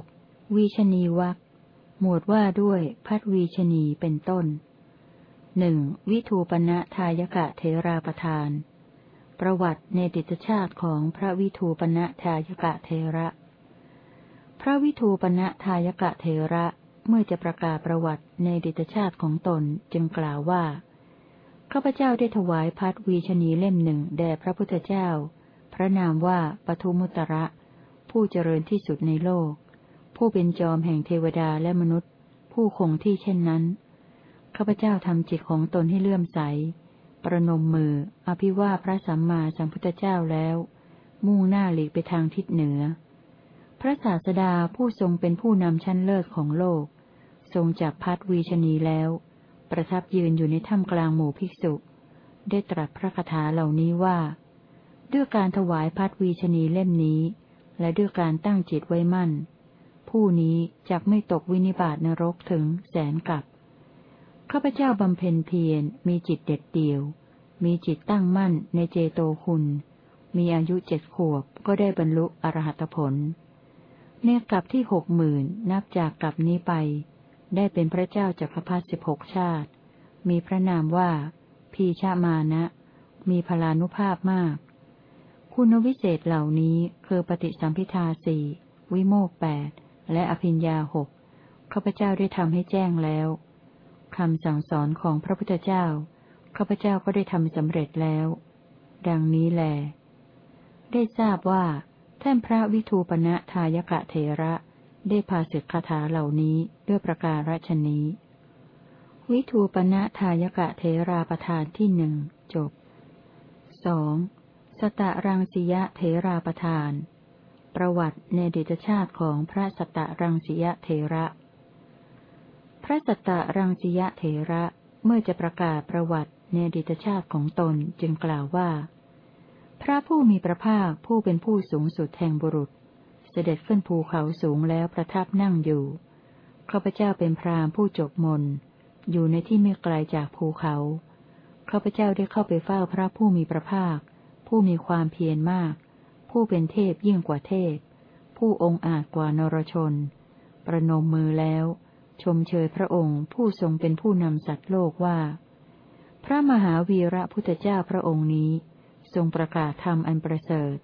กวีชนีวักหมวดว่าด้วยพัดวีชนีเป็นต้นหนึ่งวิทูปณะทายกะเทราประทาน ประวัติในดิตชาติของพระวิทูปณะทายกะเทระ พระวิทูปณะทายกะเทระเมื่อจะประกาศประวัติในดิตชาติของตนจึงกล่าวว่าข้าพเจ้าได้ถวายพัดวีชนีเล่มหนึ่งแด่พระพุทธเจ้า พระนามว่าปทุมุตระ ผู้เจริญที่สุดในโลก ผู้เป็นจอมแห่งเทวดาและมนุษย์ ผู้คงที่เช่นนั้น ข้าพเจ้าทำจิตของตนให้เลื่อมใส ประนมมือ อภิวาพระสัมมาสัมพุทธเจ้าแล้ว มุ่งหน้าหลีกไปทางทิศเหนือ พระศาสดาผู้ทรงเป็นผู้นำชั้นเลิศของโลก ทรงจับพัดวีชนีแล้ว ประทับยืนอยู่ในถ้ำกลางหมู่ภิกษุ ได้ตรัสพระคาถาเหล่านี้ว่า ด้วยการถวายพัดวีชนีเล่มนี้และด้วยการตั้งจิตไว้มั่น ผู้นี้จะไม่ตกวินิบาตนรกถึงแสนกับข้าพเจ้าบำเพ็ญเพียรมีจิตเด็ดเดี่ยว มีจิตตั้งมั่นในเจโตคุณ มีอายุเจ็ดขวบก็ได้บรรลุอรหัตผล เนกลับที่หกหมื่นนับจากกลับนี้ไป ได้เป็นพระเจ้าจักรพรรดิสิบหกชาติ มีพระนามว่า พีชามานะ มีพลานุภาพมาก คุณวิเศษเหล่านี้คือปฏิสัมพิทาสี่วิโมกแปด และอภิญญาหกข้าพเจ้าได้ทำให้แจ้งแล้วคำสั่งสอนของพระพุทธเจ้าข้าพเจ้าก็ได้ทำสำเร็จแล้ว ดังนี้แล ได้ทราบว่า ท่านพระวิทูปณะทายกะเทระได้พาสิกคาถาเหล่านี้ด้วยประการฉนี้ วิทูปณะทายกะเทราประธานที่หนึ่งจบสองสตะรังสิยะเทราประธาน ประวัติในเดชชาติของพระสัตะรังสิยะเทระ พระสัตตรังสิยะเถระเมื่อจะประกาศประวัติในดิตชาติของตนจึงกล่าวว่า พระผู้มีพระภาคผู้เป็นผู้สูงสุดแห่งบุรุษ เสด็จขึ้นภูเขาสูงแล้วประทับนั่งอยู่ข้าพเจ้าเป็นพรามผู้จบมน อยู่ในที่ไม่ไกลจากภูเขาข้าพเจ้าได้เข้าไปเฝ้าพระผู้มีพระภาค ผู้มีความเพียรมาก ผู้เป็นเทพยิ่งกว่าเทพ ผู้องค์อาจกว่านรชน ประนมมือแล้ว ชมเชยพระองค์ผู้ทรงเป็นผู้นำสัตว์โลกว่า พระมหาวีระพุทธเจ้าพระองค์นี้ ทรงประกาศธรรมอันประเสริฐ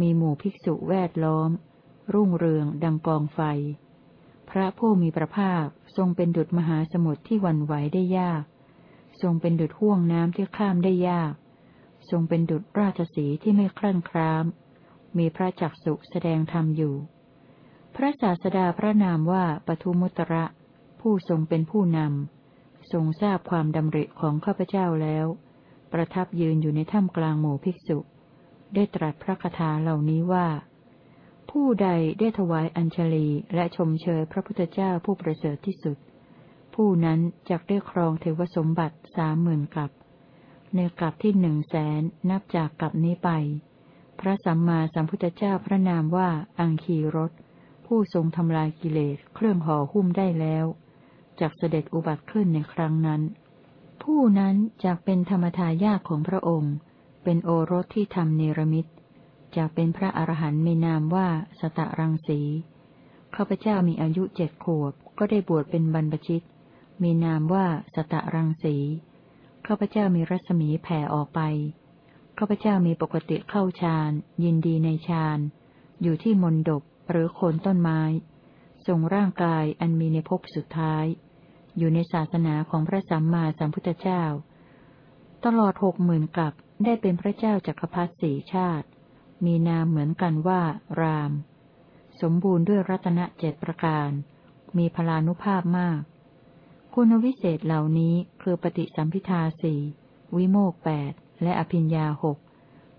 มีหมู่ภิกษุแวดล้อม รุ่งเรืองดังกองไฟ พระผู้มีพระภาคทรงเป็นดุจมหาสมุทรที่วันไหวได้ยาก ทรงเป็นดุจห่วงน้ำที่ข้ามได้ยาก ทรงเป็นดุจราชสีที่ไม่คลั่นคราม มีพระจักสุแสดงธรรมอยู่ พระศาสดาพระนามว่าปทุมุตระ ผู้ทรงเป็นผู้นำ ทรงทราบความดำริของข้าพเจ้าแล้ว ประทับยืนอยู่ในถ้ำกลางหมู่ภิกษุ ได้ตรัสพระคาถาเหล่านี้ว่า ผู้ใดได้ถวายอัญชลีและชมเชยพระพุทธเจ้าผู้ประเสริฐที่สุด ผู้นั้นจักได้ครองเทวสมบัติสามหมื่นกับ ในกับที่หนึ่งแสนนับจากกับนี้ไป พระสัมมาสัมพุทธเจ้าพระนามว่าอังคีรสผู้ทรงทำลายกิเลสเครื่องห่อหุ้มได้แล้วจากเสด็จอุบัติขึ้นในครั้งนั้น ผู้นั้นจากเป็นธรรมทายาของพระองค์ เป็นโอรสที่ทำเนรมิตจากเป็นพระอรหันต์มีนามว่าสตะรังสีข้าพเจ้ามีอายุเจ็ดขวบ ก็ได้บวชเป็นบรรพชิต มีนามว่าสตะรังสีข้าพเจ้ามีรัศมีแผ่ออกไป ข้าพเจ้ามีปกติเข้าฌาน ยินดีในฌาน อยู่ที่มนดบหรือโคนต้นไม้ทรงร่างกายอันมีในภพสุดท้าย อยู่ในศาสนาของพระสัมมาสัมพุทธเจ้า ตลอดหกหมื่นกับได้เป็นพระเจ้าจักรพรรดิสี่ชาติ มีนามเหมือนกันว่า ราม สมบูรณ์ด้วยรัตนเจ็ดประการ มีพลานุภาพมาก คุณวิเศษเหล่านี้คือปฏิสัมพิทาสี่วิโมกแปด และอภิญญาหก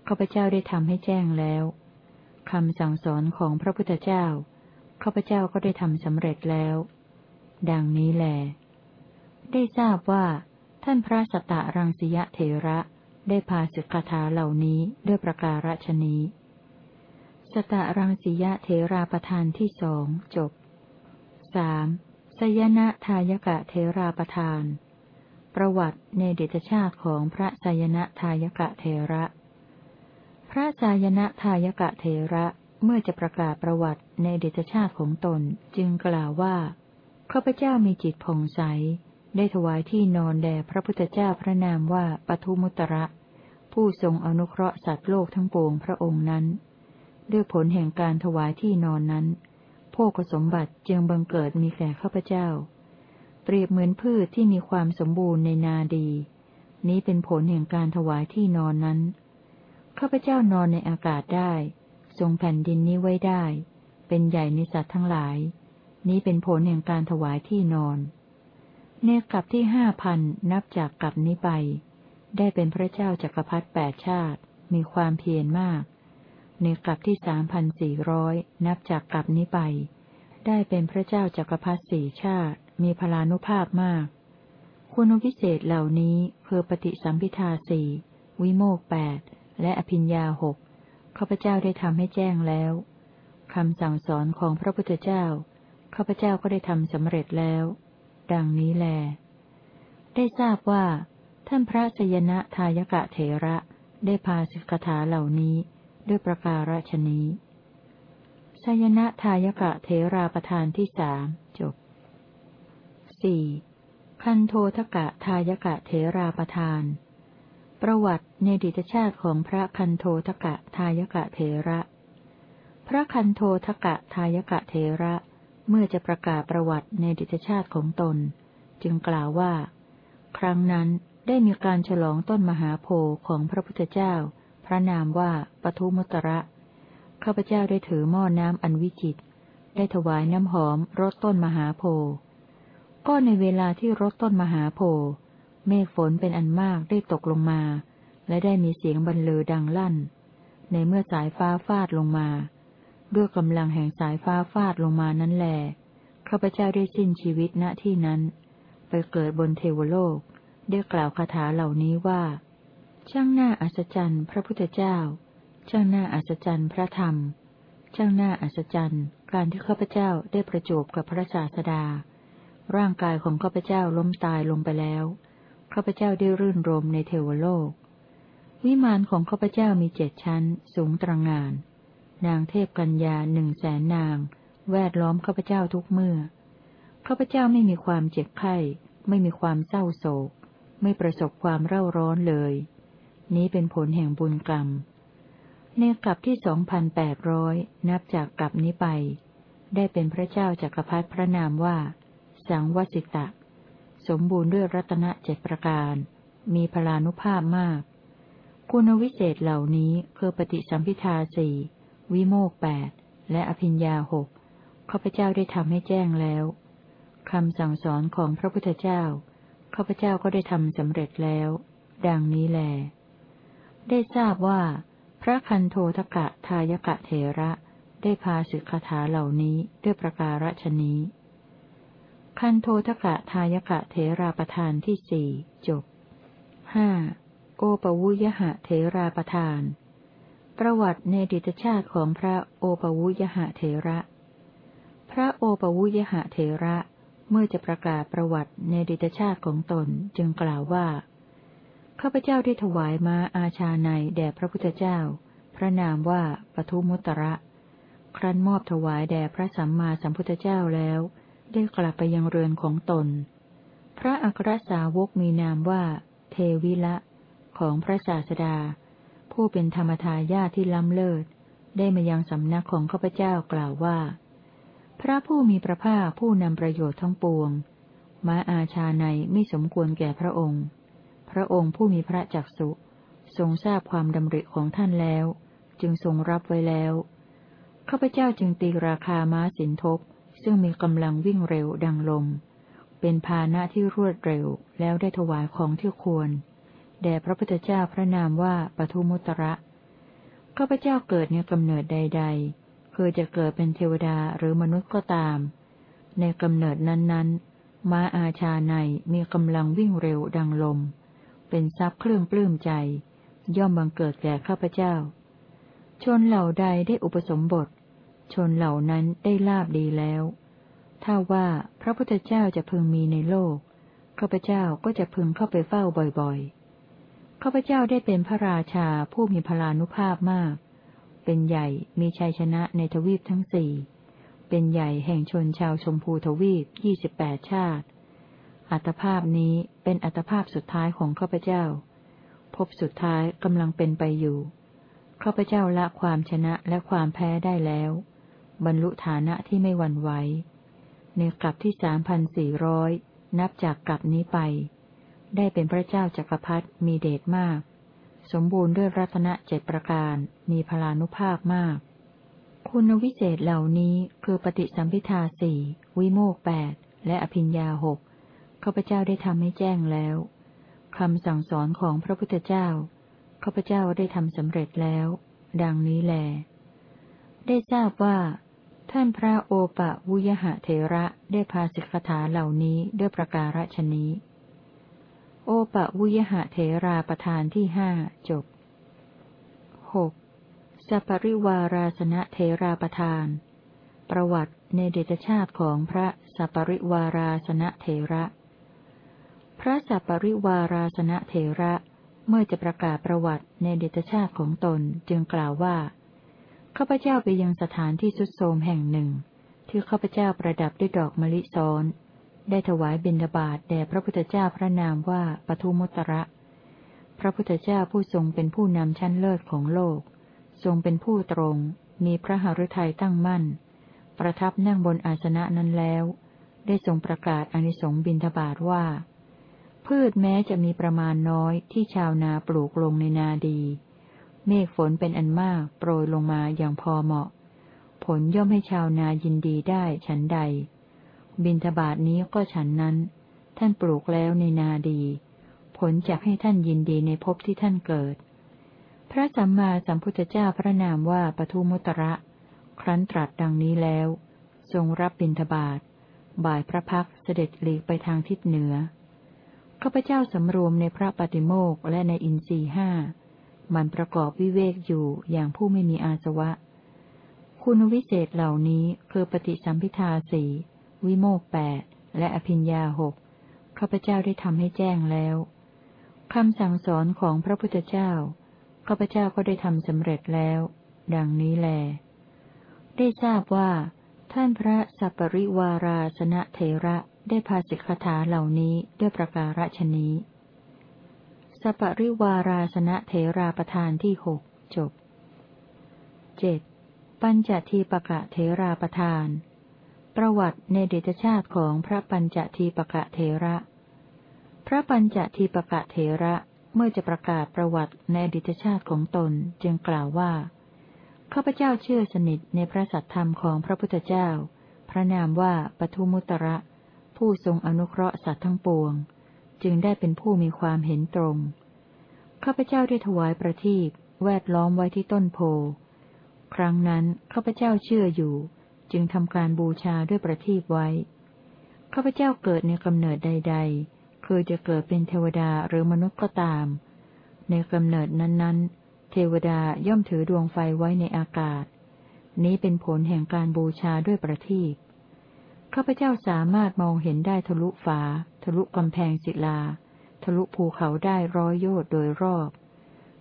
ข้าพเจ้าได้ทำให้แจ้งแล้วคำสั่งสอนของพระพุทธเจ้าข้าพเจ้าก็ได้ทำสำเร็จแล้ว ดังนี้แหลได้ทราบว่า ท่านพระสตะรังสิยะเถระได้พาสิกขาถาเหล่านี้ด้วยประการฉนี้สตะรังสิยะเถราประธานที่สองจบสามสยนะทายกะเถราประธาน ประวัติในเดชชาติของพระสยนะทายกะเถระ พระสายนะทายกะเถระเมื่อจะประกาศประวัติในเดชชาติของตนจึงกล่าวว่าข้าพเจ้ามีจิตผ่องใส ได้ถวายที่นอนแด่พระพุทธเจ้าพระนามว่าปทุมุตระ ผู้ทรงอนุเคราะห์สัตว์โลกทั้งปวงพระองค์นั้น ด้วยผลแห่งการถวายที่นอนนั้นโภคสมบัติจึงบังเกิดมีแก่ข้าพเจ้า เปรียบเหมือนพืชที่มีความสมบูรณ์ในนาดี นี้เป็นผลแห่งการถวายที่นอนนั้นข้าพเจ้านอนในอากาศได้ ทรงแผ่นดินนี้ไว้ได้ เป็นใหญ่ในสัตว์ทั้งหลาย นี้เป็นผลแห่งการถวายที่นอนเนกลับที่ห้าพันนับจากกลับนี้ไป ได้เป็นพระเจ้าจักรพรรดิแปดชาติ มีความเพียรมากในกลับที่สามพันสี่ร้อยนับจากกลับนี้ไป ได้เป็นพระเจ้าจักรพรรดิสี่ชาติ มีพลานุภาพมาก คุณวิเศษเหล่านี้คือปฏิสัมพิทาสี่วิโมกแปดและอภิญญาหกข้าพเจ้าได้ทำให้แจ้งแล้วคำสั่งสอนของพระพุทธเจ้าข้าพเจ้าก็ได้ทำสำเร็จแล้ว ดังนี้แล ได้ทราบว่า ท่านพระสยนะทายกะเถระได้พาสิกขาเหล่านี้ด้วยประการฉนี้สยนะทายกะเทราประธานที่สามจบ สี่คันโททกะทายกะเทราประธาน ประวัติในดิตชาติของพระคันโททกะทายกะเทระ พระคันโททกะทายกะเทระ เมื่อจะประกาศประวัติในดิตชาติของตน จึงกล่าวว่า ครั้งนั้นได้มีการฉลองต้นมหาโพธิ์ของพระพุทธเจ้า พระนามว่าปทุมุตระข้าพเจ้าได้ถือหม้อน้ำอันวิจิตได้ถวายน้ำหอมรดต้นมหาโพ ก็ในเวลาที่รดต้นมหาโพธิ์เมฆฝนเป็นอันมากได้ตกลงมา และได้มีเสียงบรรลือดังลั่น ในเมื่อสายฟ้าฟาดลงมา ด้วยกำลังแห่งสายฟ้าฟาดลงมานั้นแหลข้าพเจ้าได้สิ้นชีวิตณที่นั้น ไปเกิดบนเทวโลก ได้กล่าวคาถาเหล่านี้ว่า ช่างหน้าอัศจรรย์พระพุทธเจ้า ช่างหน้าอัศจรรย์พระธรรม ช่างหน้าอัศจรรย์ การที่ข้าพเจ้าได้ประจบกับพระศาสดา ร่างกายของข้าพเจ้าล้มตายลงไปแล้วข้าพเจ้าได้รื่นรมในเทวโลก วิมานของข้าพเจ้ามีเจ็ดชั้น สูงตระงาน นางเทพกัญญาหนึ่งแสนนาง แวดล้อมข้าพเจ้าทุกเมื่อข้าพเจ้าไม่มีความเจ็บไข้ ไม่มีความเศร้าโศก ไม่ประสบความเร่าร้อนเลย นี้เป็นผลแห่งบุญกรรม ในกลับที่สองพันแปดร้อยนับจากกลับนี้ไป ได้เป็นพระเจ้าจักรพรรดิพระนามว่า สังวสิตะ สมบูรณ์ด้วยรัตนเจ็ดประการ มีพลานุภาพมาก คุณวิเศษเหล่านี้คือปฏิสัมพิทาสี่วิโมกแปดและอภิญญาหกข้าพเจ้าได้ทำให้แจ้งแล้วคำสั่งสอนของพระพุทธเจ้าข้าพเจ้าก็ได้ทำสำเร็จแล้ว ดังนี้แล ได้ทราบว่า พระคันโททกะทายกะเถระได้พาสิกขาเหล่านี้ด้วยประการฉนี้ คันโททกะทายกะเถราประธานที่สี่จบห้าโอปวุยหะเถราประธาน ประวัติในดิตชาติของพระโอปวุยหะเถระ พระโอปวุยหะเถระเมื่อจะประกาศประวัติในดิตชาติของตนจึงกล่าวว่าข้าพเจ้าได้ถวายม้าอาชาในแด่พระพุทธเจ้า พระนามว่าปทุมุตระ ครั้นมอบถวายแด่พระสัมมาสัมพุทธเจ้าแล้ว ได้กลับไปยังเรือนของตน พระอัครสาวกมีนามว่า เทวิละ ของพระศาสดา ผู้เป็นธรรมทายาที่ล้ำเลิศ ได้มายังสำนักของข้าพเจ้ากล่าวว่า พระผู้มีพระภาคผู้นำประโยชน์ทั้งปวง ม้าอาชาในไม่สมควรแก่พระองค์ พระองค์ผู้มีพระจักสุทรงทราบความดำริของท่านแล้ว จึงทรงรับไว้แล้วข้าพเจ้าจึงตีราคาม้าสินทบ ซึ่งมีกำลังวิ่งเร็วดังลม เป็นพาณะที่รวดเร็วแล้วได้ถวายของที่ควร แด่พระพุทธเจ้าพระนามว่าปทุมุตระข้าพเจ้าเกิดในกำเนิดใด ๆ คือจะเกิดเป็นเทวดาหรือมนุษย์ก็ตาม ในกำเนิดนั้นๆ ม้าอาชาในมีกำลังวิ่งเร็วดังลม เป็นทรัพย์เครื่องปลื้มใจ ย่อมบังเกิดแก่ข้าพเจ้า ชนเหล่าใดได้อุปสมบท ชนเหล่านั้นได้ลาบดีแล้ว ถ้าว่าพระพุทธเจ้าจะพึงมีในโลก ข้าพเจ้าก็จะพึงเข้าไปเฝ้าบ่อยๆ ข้าพเจ้าได้เป็นพระราชาผู้มีพลานุภาพมาก เป็นใหญ่มีชัยชนะในทวีปทั้งสี่ เป็นใหญ่แห่งชนชาวชมพูทวีปยี่สิบแปดชาติ อัตภาพนี้เป็นอัตภาพสุดท้ายของข้าพเจ้า พบสุดท้ายกำลังเป็นไปอยู่ข้าพเจ้าละความชนะและความแพ้ได้แล้ว บรรลุฐานะที่ไม่หวั่นไหว ในกลับที่สามพันสี่ร้อยนับจากกลับนี้ไป ได้เป็นพระเจ้าจักรพรรดิมีเดชมาก สมบูรณ์ด้วยรัตนเจ็ดประการ มีพลานุภาพมาก คุณวิเศษเหล่านี้คือปฏิสัมพิทาสี่วิโมกแปดและอภิญญาหกข้าพเจ้าได้ทำให้แจ้งแล้วคำสั่งสอนของพระพุทธเจ้าข้าพเจ้าได้ทำสำเร็จแล้ว ดังนี้แล ได้ทราบว่า ท่านพระโอปะวุยหะเทระได้พาสิกขาเหล่านี้ด้วยประการฉนี้ โอปะวุยหะเทราประธานที่ห้าจบหกสัปริวาราสนะเทราประธาน ประวัติในเดชชาติของพระสัปริวาราสนะเทระ พระสัปริวาราสนะเทระเมื่อจะประกาศประวัติในเดชชาติของตนจึงกล่าวว่า ข้าพเจ้าไปยังสถานที่สุดโทมแห่งหนึ่ง ที่ข้าพเจ้าประดับด้วยดอกมะลิซ้อน ได้ถวายบิณฑบาตแด่พระพุทธเจ้าพระนามว่าปทุมุตระ พระพุทธเจ้าผู้ทรงเป็นผู้นำชั้นเลิศของโลก ทรงเป็นผู้ตรง มีพระหฤทัยตั้งมั่น ประทับนั่งบนอาสนะนั้นแล้ว ได้ทรงประกาศอนิสงส์บิณฑบาตว่า พืชแม้จะมีประมาณน้อยที่ชาวนาปลูกลงในนาดี เมฆฝนเป็นอันมากโปรยลงมาอย่างพอเหมาะ ผลย่อมให้ชาวนายินดีได้ฉันใด บินทบาทนี้ก็ฉันนั้น ท่านปลูกแล้วในนาดี ผลจะให้ท่านยินดีในภพที่ท่านเกิด พระสัมมาสัมพุทธเจ้าพระนามว่าปทุมุตระ ครั้นตรัสดังนี้แล้ว ทรงรับบินทบาทบ่ายพระพักเสด็จหลีกไปทางทิศเหนือข้าพเจ้าสำรวมในพระปฏิโมกและในอินทรีห้า มันประกอบวิเวกอยู่อย่างผู้ไม่มีอาสวะ คุณวิเศษเหล่านี้คือปฏิสัมพิทาสีวิโมกแปดและอภิญญาหกข้าพเจ้าได้ทำให้แจ้งแล้วคำสั่งสอนของพระพุทธเจ้าข้าพเจ้าก็ได้ทำสำเร็จแล้ว ดังนี้แล ได้ทราบว่า ท่านพระสัปริวาราสนะเทระได้พาสิกขาเหล่านี้ด้วยประการฉนี้ สปริวาราสนะเถราประธานที่หกจบเจ็ดปัญจทีปะกะเถราประธาน ประวัติในเดชชาติของพระปัญจทีปะกะเถระ พระปัญจทีปะกะเถระเมื่อจะประกาศประวัติในเดชชาติของตนจึงกล่าวว่าข้าพเจ้าเชื่อสนิทในพระสัทธรรมของพระพุทธเจ้า พระนามว่าปทุมุตระ ผู้ทรงอนุเคราะห์สัตว์ทั้งปวง จึงได้เป็นผู้มีความเห็นตรง ข้าพเจ้าได้ถวายประทีปแวดล้อมไว้ที่ต้นโพ ครั้งนั้นข้าพเจ้าเชื่ออยู่ จึงทำการบูชาด้วยประทีปไว้ ข้าพเจ้าเกิดในกำเนิดใด ๆ คือจะเกิดเป็นเทวดาหรือมนุษย์ก็ตาม ในกำเนิดนั้นๆ เทวดาย่อมถือดวงไฟไว้ในอากาศ นี้เป็นผลแห่งการบูชาด้วยประทีปข้าพเจ้าสามารถมองเห็นได้ทะลุฝา ทะลุกำแพงศิลา ทะลุภูเขาได้ร้อยโยชน์โดยรอบ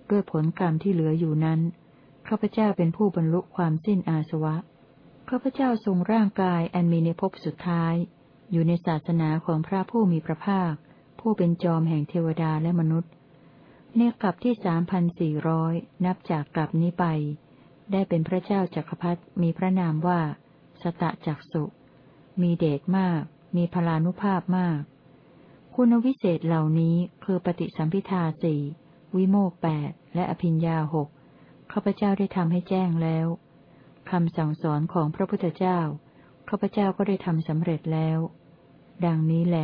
ด้วยผลกรรมที่เหลืออยู่นั้น ข้าพเจ้าเป็นผู้บรรลุความสิ้นอาสวะ ข้าพเจ้าทรงร่างกายอันมีในภพสุดท้าย อยู่ในศาสนาของพระผู้มีพระภาค ผู้เป็นจอมแห่งเทวดาและมนุษย์ ในกลับที่สามพันสี่ร้อยนับจากกลับนี้ไป ได้เป็นพระเจ้าจักรพรรดิมีพระนามว่า สตะจักสุ มีเดชมาก มีพลานุภาพมาก คุณวิเศษเหล่านี้คือปฏิสัมพิทาสี่วิโมกแปดและอภิญญาหกข้าพเจ้าได้ทำให้แจ้งแล้วคำสั่งสอนของพระพุทธเจ้าข้าพเจ้าก็ได้ทำสำเร็จแล้ว ดังนี้แหล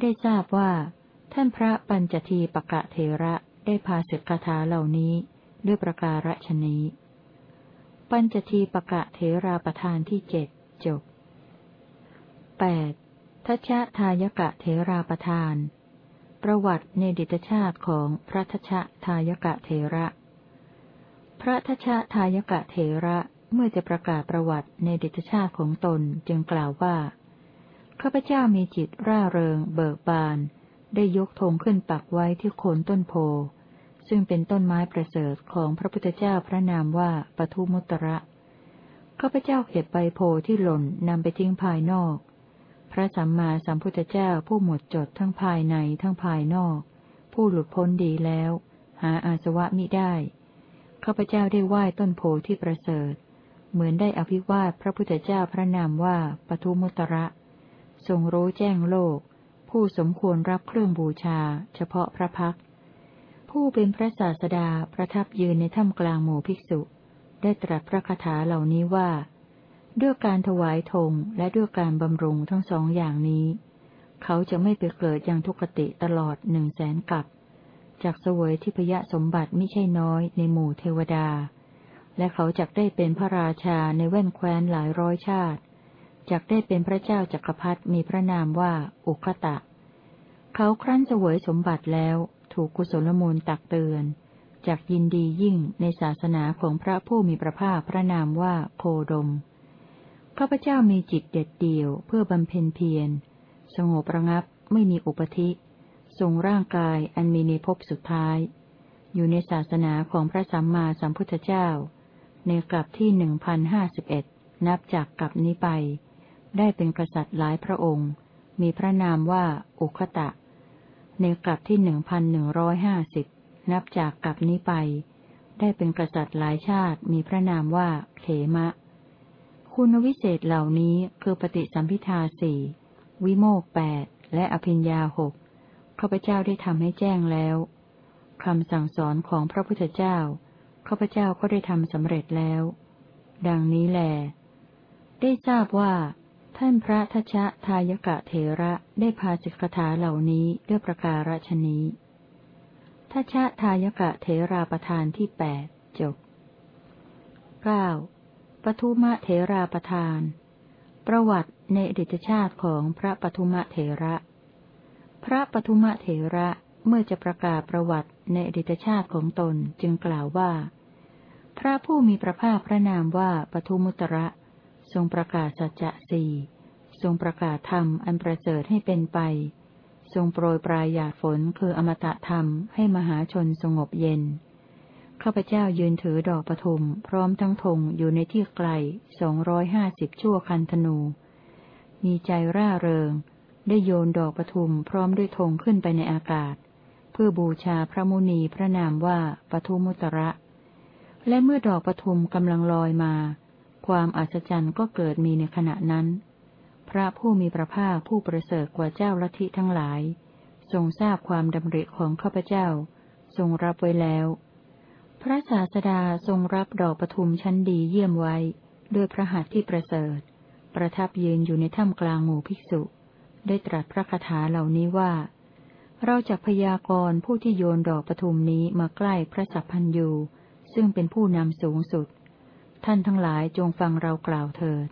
ได้ทราบว่า ท่านพระปัญจทีปะกะเทระได้พาสิกคาเหล่านี้ด้วยประการฉนี้ ปัญจทีปะกะเทราประธานที่เจ็ดจบแปด ทัชชะทายกะเทราประทาน ประวัติในดิตชาติของพระทัชชะทายกะเทระ พระทัชชะทายกะเทระเมื่อจะประกาศประวัติในดิตชาติของตนจึงกล่าวว่า ข้าพเจ้ามีจิตร่าเริง เบิกบาน ได้ยกธงขึ้นปักไว้ที่โคนต้นโพ ซึ่งเป็นต้นไม้ประเสริฐของพระพุทธเจ้าพระนามว่าปทุมุตระ ข้าพเจ้าเก็บใบโพที่หล่นนำไปทิ้งภายนอก ระสัมมาสัมพุทธเจ้าผู้หมดจดทั้งภายในทั้งภายนอก ผู้หลุดพ้นดีแล้ว หาอาสวะมิได้ข้าพเจ้าได้ไหว้ต้นโพที่ประเสริฐ เหมือนได้อภิวาทพระพุทธเจ้าพระนามว่าปทุมุตระ ทรงรู้แจ้งโลก ผู้สมควรรับเครื่องบูชา เฉพาะพระพัก ผู้เป็นพระศาสดาประทับยืนในถ้ำกลางหมู่ภิกษุ ได้ตรัสพระคาถาเหล่านี้ว่า ด้วยการถวายธงและด้วยการบำรุงทั้งสองอย่างนี้ เขาจะไม่ไปเกิดยังทุกติตลอดหนึ่งแสนกับจากเสวยทิพยสมบัติไม่ใช่น้อยในหมู่เทวดา และเขาจักได้เป็นพระราชาในแว่นแคว้นหลายร้อยชาติจักได้เป็นพระเจ้าจักรพรรดิมีพระนามว่าอุคตะ เขาครั้นเสวยสมบัติแล้วถูกกุศลมูลตักเตือนจากยินดียิ่งในศาสนาของพระผู้มีพระภาคพระนามว่าโคดม ข้าพเจ้ามีจิตเด็ดเดี่ยวเพื่อบำเพ็ญเพียร สงบระงับไม่มีอุปธิทรงร่างกายอันมีในภพสุดท้าย อยู่ในศาสนาของพระสัมมาสัมพุทธเจ้า ในกลับที่หนึ่งพันห้าสิบเอ็ดนับจากกลับนี้ไป ได้เป็นกษัตริย์หลายพระองค์ มีพระนามว่าอุคตะ ในกลับที่หนึ่งพันหนึ่งร้อยห้าสิบนับจากกลับนี้ไป ได้เป็นกษัตริย์หลายชาติมีพระนามว่าเขมะ คุณวิเศษเหล่านี้คือปฏิสัมพิทาสี่วิโมกแปดและอภิญญาหกข้าพเจ้าได้ทำให้แจ้งแล้วคำสั่งสอนของพระพุทธเจ้าข้าพเจ้าก็ได้ทำสำเร็จแล้ว ดังนี้แล ได้ทราบว่า ท่านพระทัชะทายกะเถระได้พาสิกขาเหล่านี้ด้วยประการฉนี้ทชะทายกะเถราประธานที่แปดจบเก้า ปทุมะเถราประธาน ประวัติในอดีตชาติของพระปทุมะเถระ พระปทุมะเถระเมื่อจะประกาศประวัติในอดีตชาติของตนจึงกล่าวว่า พระผู้มีพระภาคพระนามว่าปทุมุตระ ทรงประกาศสัจจะสี่ทรงประกาศธรรมอันประเสริฐให้เป็นไป ทรงโปรยปลายหยาดฝนคืออมตะธรรมให้มหาชนสงบเย็น ข้าพเจ้ายืนถือดอกปทุมพร้อมทั้งธงอยู่ในที่ไกลสองร้อยห้าสิบชั่วคันธนู มีใจร่าเริง ได้โยนดอกปทุมพร้อมด้วยธงขึ้นไปในอากาศ เพื่อบูชาพระมุนีพระนามว่าปทุมุตระ และเมื่อดอกปทุมกำลังลอยมา ความอัศจรรย์ก็เกิดมีในขณะนั้น พระผู้มีพระภาคผู้ประเสริฐกว่าเจ้าลัทธิทั้งหลาย ทรงทราบความดำริของข้าพเจ้า ทรงรับไว้แล้ว พระศาสดาทรงรับดอกปทุมชั้นดีเยี่ยมไว้ ด้วยพระหัตถ์ที่ประเสริฐ ประทับยืนอยู่ในถ้ำกลางหมู่ภิกษุ ได้ตรัสพระคาถาเหล่านี้ว่า เราจะพยากรณ์ผู้ที่โยนดอกปทุมนี้มาใกล้พระสัพพันยูซึ่งเป็นผู้นำสูงสุด ท่านทั้งหลายจงฟังเรากล่าวเถิด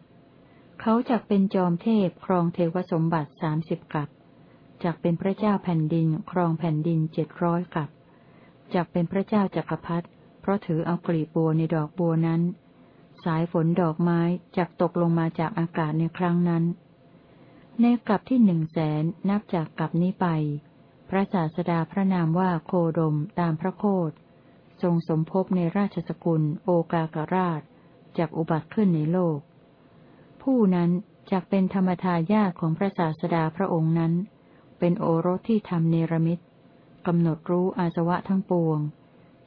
เขาจะเป็นจอมเทพครองเทวสมบัติสามสิบกับจากเป็นพระเจ้าแผ่นดินครองแผ่นดินเจ็ดร้อยกับจากเป็นพระเจ้าจักรพรรดิ เพราะถือเอากลีบบัวในดอกบัวนั้น สายฝนดอกไม้จากตกลงมาจากอากาศในครั้งนั้น ในกลับที่หนึ่งแสนนับจากกลับนี้ไป พระศาสดาพระนามว่าโคดมตามพระโคดทรงสมภพในราชสกุลโอกากราชจากอุบัติขึ้นในโลก ผู้นั้นจากเป็นธรรมทายาของพระศาสดาพระองค์นั้น เป็นโอรสที่ทำเนรมิตกำหนดรู้อาสวะทั้งปวง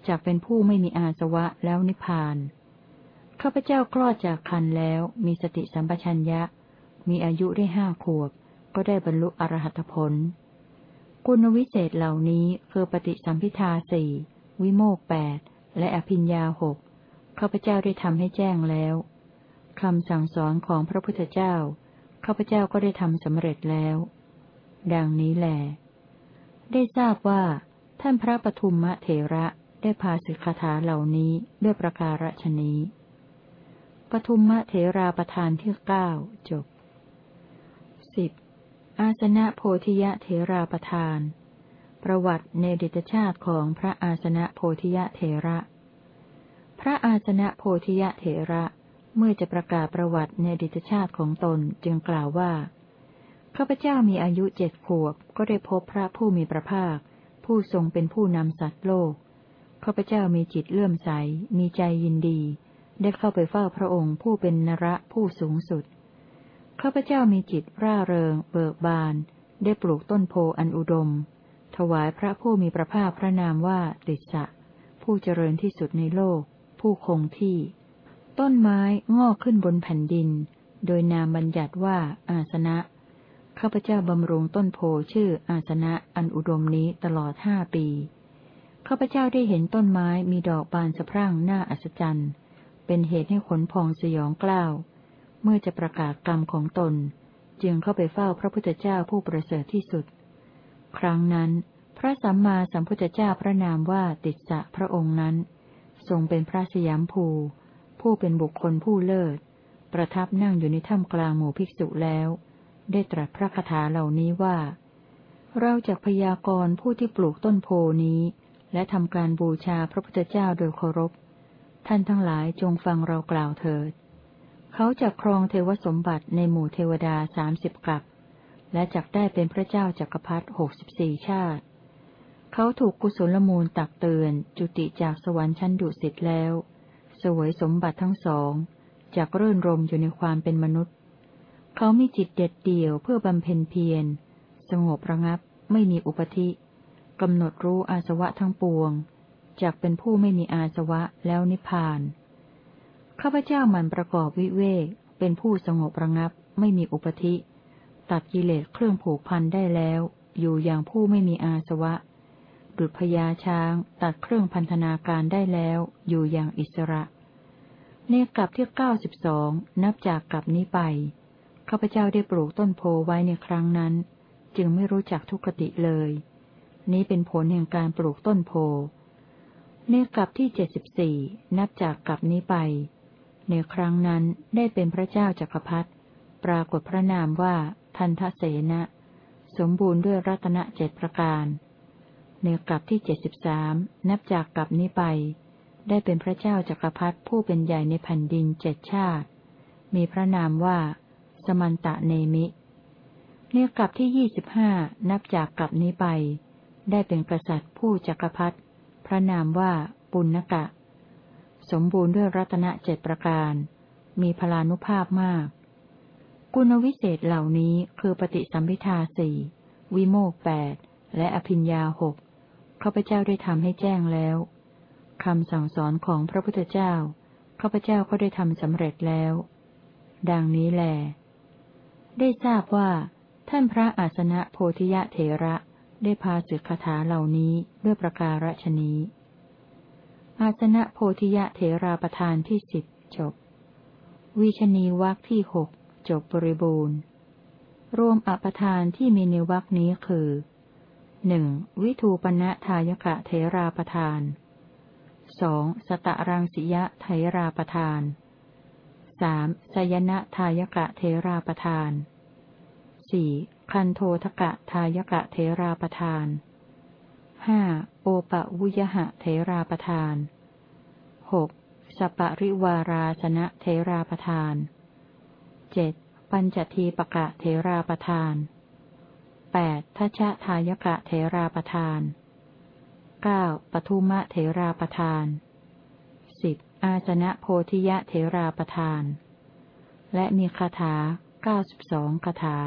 จากเป็นผู้ไม่มีอาสวะแล้วนิพพาน ข้าพเจ้าคลอดจากคันแล้วมีสติสัมปชัญญะ มีอายุได้ห้าขวบ ก็ได้บรรลุอรหัตผล คุณวิเศษเหล่านี้คือปฏิสัมพิทาสี่วิโมกแปดและอภิญญาหกข้าพเจ้าได้ทำให้แจ้งแล้วคำสั่งสอนของพระพุทธเจ้า ข้าพเจ้าก็ได้ทำสำเร็จแล้ว ดังนี้แหลได้ทราบว่า ท่านพระปทุมมะเถระ ได้พาสิกขาเหล่านี้ด้วยประการฉนี้ปทุมมะเถราประธานที่เก้าจบสิบอาสนะโพธิยะเถราประธาน ประวัติในดิตชาติของพระอาสนะโพธิยะเถระ พระอาสนะโพธิยะเถระเมื่อจะประกาศประวัติในดิตชาติของตนจึงกล่าวว่าข้าพเจ้ามีอายุเจ็ดขวบก็ได้พบพระผู้มีพระภาค ผู้ทรงเป็นผู้นำสัตว์โลก ข้าพเจ้ามีจิตเลื่อมใส มีใจยินดี ได้เข้าไปเฝ้าพระองค์ผู้เป็นนระผู้สูงสุด ข้าพเจ้ามีจิตร่าเริง เบิกบาน ได้ปลูกต้นโพอันอุดม ถวายพระผู้มีพระภาคพระนามว่าติสะ ผู้เจริญที่สุดในโลก ผู้คงที่ ต้นไม้งอกขึ้นบนแผ่นดิน โดยนามบัญญัติว่าอาสนะ ข้าพเจ้าบำรุงต้นโพชื่ออาสนะอันอุดมนี้ตลอดห้าปี ข้าพเจ้าได้เห็นต้นไม้มีดอกบานสะพรั่งน้าอัศจรรย์ เป็นเหตุให้ขนพองสยองกล้าว เมื่อจะประกาศกรรมของตน จึงเข้าไปเฝ้าพระพุทธเจ้าผู้ประเสริฐที่สุด ครั้งนั้น พระสัมมาสัมพุทธเจ้าพระนามว่าติสสะพระองค์นั้น ทรงเป็นพระสยามภู ผู้เป็นบุคคลผู้เลิศ ประทับนั่งอยู่ในถ้ำกลางหมู่ภิกษุแล้ว ได้ตรัสพระคาถาเหล่านี้ว่า เราจากพยากรณ์ผู้ที่ปลูกต้นโพนี้ และทำการบูชาพระพุทธเจ้าโดยเคารพ ท่านทั้งหลายจงฟังเรากล่าวเถิด เขาจะครองเทวสมบัติในหมู่เทวดาสามสิบกับ และจักได้เป็นพระเจ้าจักรพรรดิหกสิบสี่ชาติ เขาถูกกุศลมูลตักเตือน จุติจากสวรรค์ชั้นดุสิตแล้ว สวยสมบัติทั้งสองจากเรื่นรมอยู่ในความเป็นมนุษย์ เขามีจิตเด็ดเดี่ยวเพื่อบำเพ็ญเพียร สงบระงับไม่มีอุปธิ กำหนดรู้อาสวะทั้งปวงจากเป็นผู้ไม่มีอาสวะแล้วนิพพาน ข้าพเจ้ามันประกอบวิเวก เป็นผู้สงบระงับ ไม่มีอุปธิ ตัดกิเลสเครื่องผูกพันได้แล้ว อยู่อย่างผู้ไม่มีอาสวะ ดุจพญาช้าง ตัดเครื่องพันธนาการได้แล้ว อยู่อย่างอิสระ ในกลับที่เก้าสิบสองนับจากกลับนี้ไป ข้าพเจ้าได้ปลูกต้นโพไว้ในครั้งนั้น จึงไม่รู้จักทุกขติเลย นี้เป็นผลแห่งการปลูกต้นโพ ในกลับที่เจ็ดสิบสี่นับจากกลับนี้ไป ในครั้งนั้นได้เป็นพระเจ้าจักรพรรดิปรากฏพระนามว่าทันทเสนะสมบูรณ์ด้วยรัตนเจ็ดประการ ในกลับที่เจ็ดสิบสามนับจากกลับนี้ไป ได้เป็นพระเจ้าจักรพรรดิผู้เป็นใหญ่ในแผ่นดินเจ็ดชาติ มีพระนามว่า สมันตะเนมิ ในกลับที่ยี่สิบห้านับจากกลับนี้ไป ได้เป็นกษัตริย์ผู้จักรพรรดิพระนามว่าปุณกะ สมบูรณ์ด้วยรัตนเจ็ดประการ มีพลานุภาพมาก กุณวิเศษเหล่านี้คือปฏิสัมพิทาสี่วิโมกแปดและอภิญญาหกข้าพเจ้าได้ทำให้แจ้งแล้วคำสั่งสอนของพระพุทธเจ้าข้าพเจ้าก็ได้ทำสำเร็จแล้ว ดังนี้แล ได้ทราบว่า ท่านพระอาสนะโพธิยะเถระ ได้พาสึกคาถาเหล่านี้ด้วยประการฉนี้ อาสนะโพธิยะเถราประธานที่สิบจบ วิชนีวักที่หกจบบริบูรณ์ รวมอปทานที่มีในวักนี้คือหนึ่งวิทูปณะทายกะเถราประธานสองสตะรังสิยะเถราประธานสามสยนะทายกะเถราประธาน สี่คันโททกะทายกะเทราประทานห้าโอปะวุยหะเทราประทานหกสปะริวาราสนะเทราประทานเจ็ดปัญจทีปะกะเทราประทานแปดทัชทายกะเทราประทานเก้าปทุมะเทราประทานสิบอาสนะโพธิยะเทราประทาน และมีคาถา เก้าสิบสองคาถา